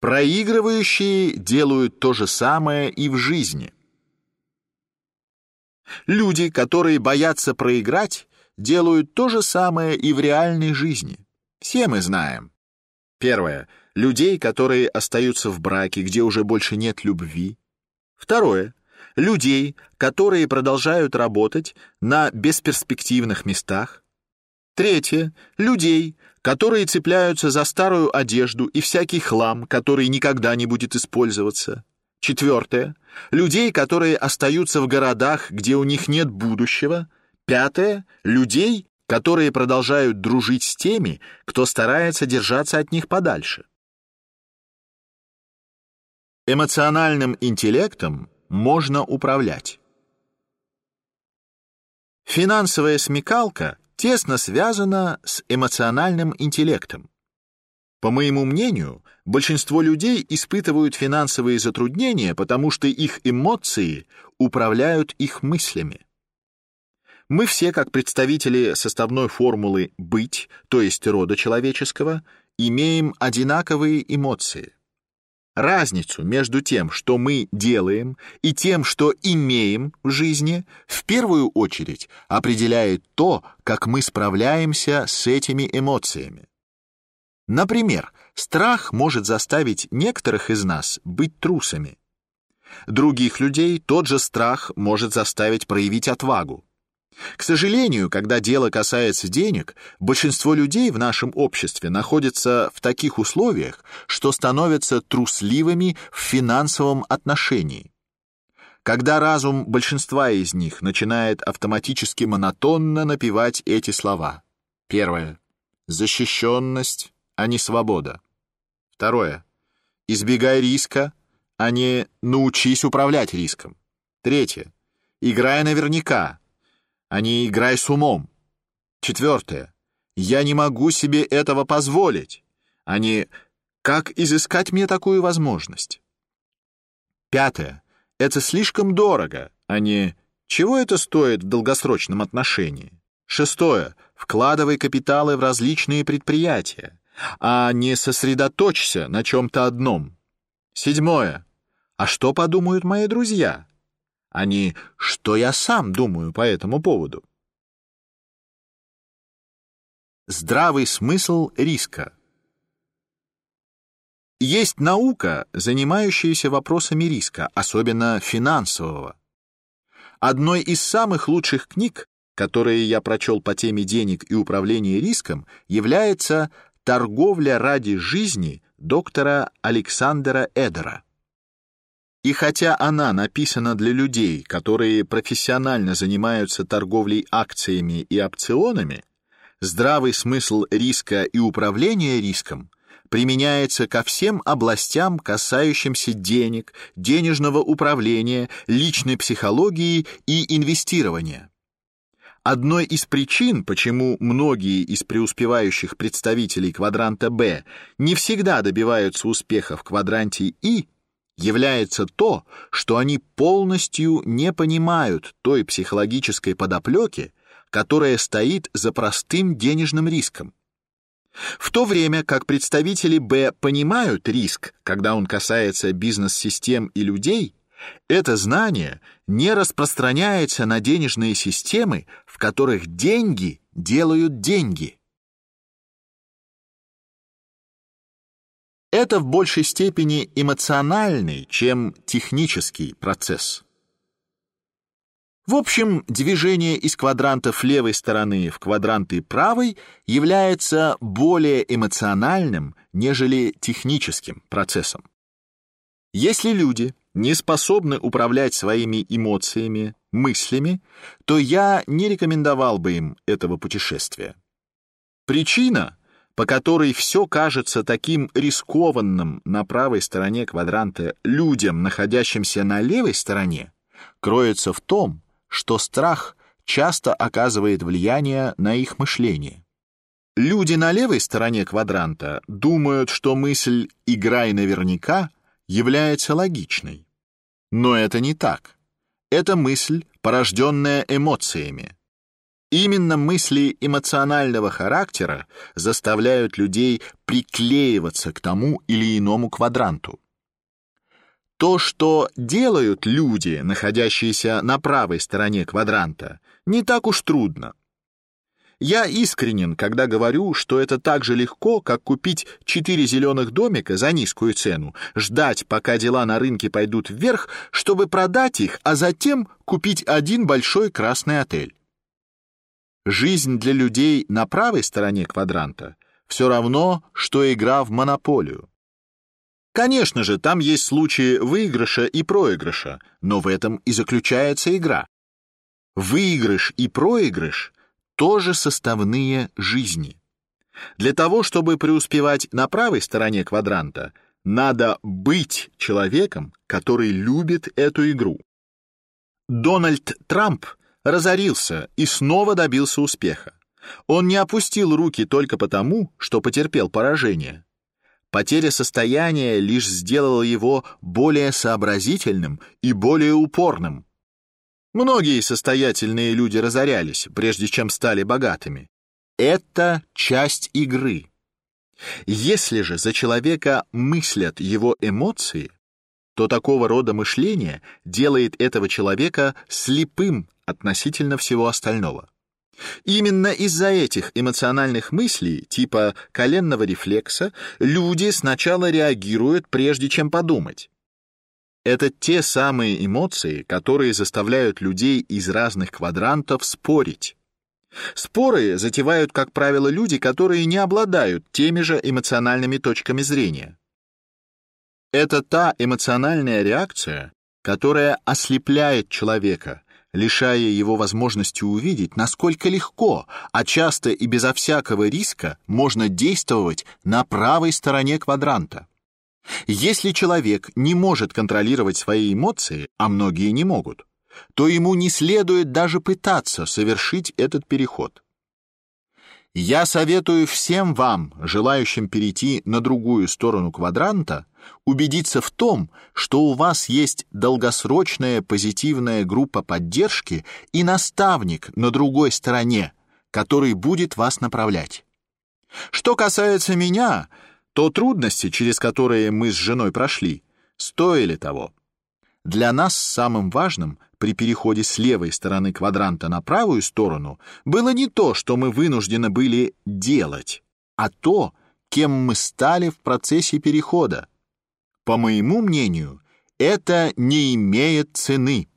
Проигрывающие делают то же самое и в жизни. Люди, которые боятся проиграть, делают то же самое и в реальной жизни. Все мы знаем. Первое людей, которые остаются в браке, где уже больше нет любви. Второе людей, которые продолжают работать на бесперспективных местах. Третье людей, которые цепляются за старую одежду и всякий хлам, который никогда не будет использоваться. Четвертое. Людей, которые остаются в городах, где у них нет будущего. Пятое. Людей, которые продолжают дружить с теми, кто старается держаться от них подальше. Эмоциональным интеллектом можно управлять. Финансовая смекалка тесно связана с эмоциональным интеллектом. По моему мнению, большинство людей испытывают финансовые затруднения, потому что их эмоции управляют их мыслями. Мы все, как представители составной формулы «быть», то есть рода человеческого, имеем одинаковые эмоции. Разницу между тем, что мы делаем, и тем, что имеем в жизни, в первую очередь определяет то, как мы справляемся с этими эмоциями. Например, страх может заставить некоторых из нас быть трусами. Других людей тот же страх может заставить проявить отвагу. К сожалению, когда дело касается денег, большинство людей в нашем обществе находятся в таких условиях, что становятся трусливыми в финансовом отношении. Когда разум большинства из них начинает автоматически монотонно напевать эти слова. Первое защищенность, а не свобода. Второе избегай риска, а не научись управлять риском. Третье играй наверняка, а не играй с умом. Четвертое. Я не могу себе этого позволить, а не как изыскать мне такую возможность. Пятое. Это слишком дорого, а не чего это стоит в долгосрочном отношении. Шестое. Вкладывай капиталы в различные предприятия, а не сосредоточься на чем-то одном. Седьмое. А что подумают мои друзья? А не что я сам думаю по этому поводу. Здравый смысл риска. Есть наука, занимающаяся вопросами риска, особенно финансового. Одной из самых лучших книг, которые я прочел по теме денег и управления риском, является «Торговля ради жизни» доктора Александра Эдера. И хотя она написана для людей, которые профессионально занимаются торговлей акциями и опционами, здравый смысл риска и управления риском применяется ко всем областям, касающимся денег, денежного управления, личной психологии и инвестирования. Одной из причин, почему многие из преуспевающих представителей квадранта Б не всегда добиваются успеха в квадранте И, является то, что они полностью не понимают той психологической подоплеки, которая стоит за простым денежным риском. В то время как представители Б понимают риск, когда он касается бизнес-систем и людей, это знание не распространяется на денежные системы, в которых деньги делают деньги. Это в большей степени эмоциональный, чем технический процесс. В общем, движение из квадрантов левой стороны в квадранты правой является более эмоциональным, нежели техническим процессом. Если люди не способны управлять своими эмоциями, мыслями, то я не рекомендовал бы им этого путешествия. Причина по которой все кажется таким рискованным на правой стороне квадранта людям, находящимся на левой стороне, кроется в том, что страх часто оказывает влияние на их мышление. Люди на левой стороне квадранта думают, что мысль «играй наверняка» является логичной. Но это не так. Это мысль, порожденная эмоциями. Именно мысли эмоционального характера заставляют людей приклеиваться к тому или иному квадранту. То, что делают люди, находящиеся на правой стороне квадранта, не так уж трудно. Я искренен, когда говорю, что это так же легко, как купить четыре зеленых домика за низкую цену, ждать, пока дела на рынке пойдут вверх, чтобы продать их, а затем купить один большой красный отель. Жизнь для людей на правой стороне квадранта все равно, что игра в монополию. Конечно же, там есть случаи выигрыша и проигрыша, но в этом и заключается игра. Выигрыш и проигрыш тоже составные жизни. Для того, чтобы преуспевать на правой стороне квадранта, надо быть человеком, который любит эту игру. Дональд Трамп разорился и снова добился успеха. Он не опустил руки только потому, что потерпел поражение. Потеря состояния лишь сделала его более сообразительным и более упорным. Многие состоятельные люди разорялись, прежде чем стали богатыми. Это часть игры. Если же за человека мыслят его эмоции, то такого рода мышление делает этого человека слепым относительно всего остального. Именно из-за этих эмоциональных мыслей, типа коленного рефлекса, люди сначала реагируют, прежде чем подумать. Это те самые эмоции, которые заставляют людей из разных квадрантов спорить. Споры затевают, как правило, люди, которые не обладают теми же эмоциональными точками зрения. Это та эмоциональная реакция, которая ослепляет человека, лишая его возможности увидеть, насколько легко, а часто и безо всякого риска можно действовать на правой стороне квадранта. Если человек не может контролировать свои эмоции, а многие не могут, то ему не следует даже пытаться совершить этот переход. Я советую всем вам, желающим перейти на другую сторону квадранта, убедиться в том, что у вас есть долгосрочная позитивная группа поддержки и наставник на другой стороне, который будет вас направлять. Что касается меня, то трудности, через которые мы с женой прошли, стоили того. Для нас самым важным при переходе с левой стороны квадранта на правую сторону было не то, что мы вынуждены были делать, а то, кем мы стали в процессе перехода. По моему мнению, это не имеет цены.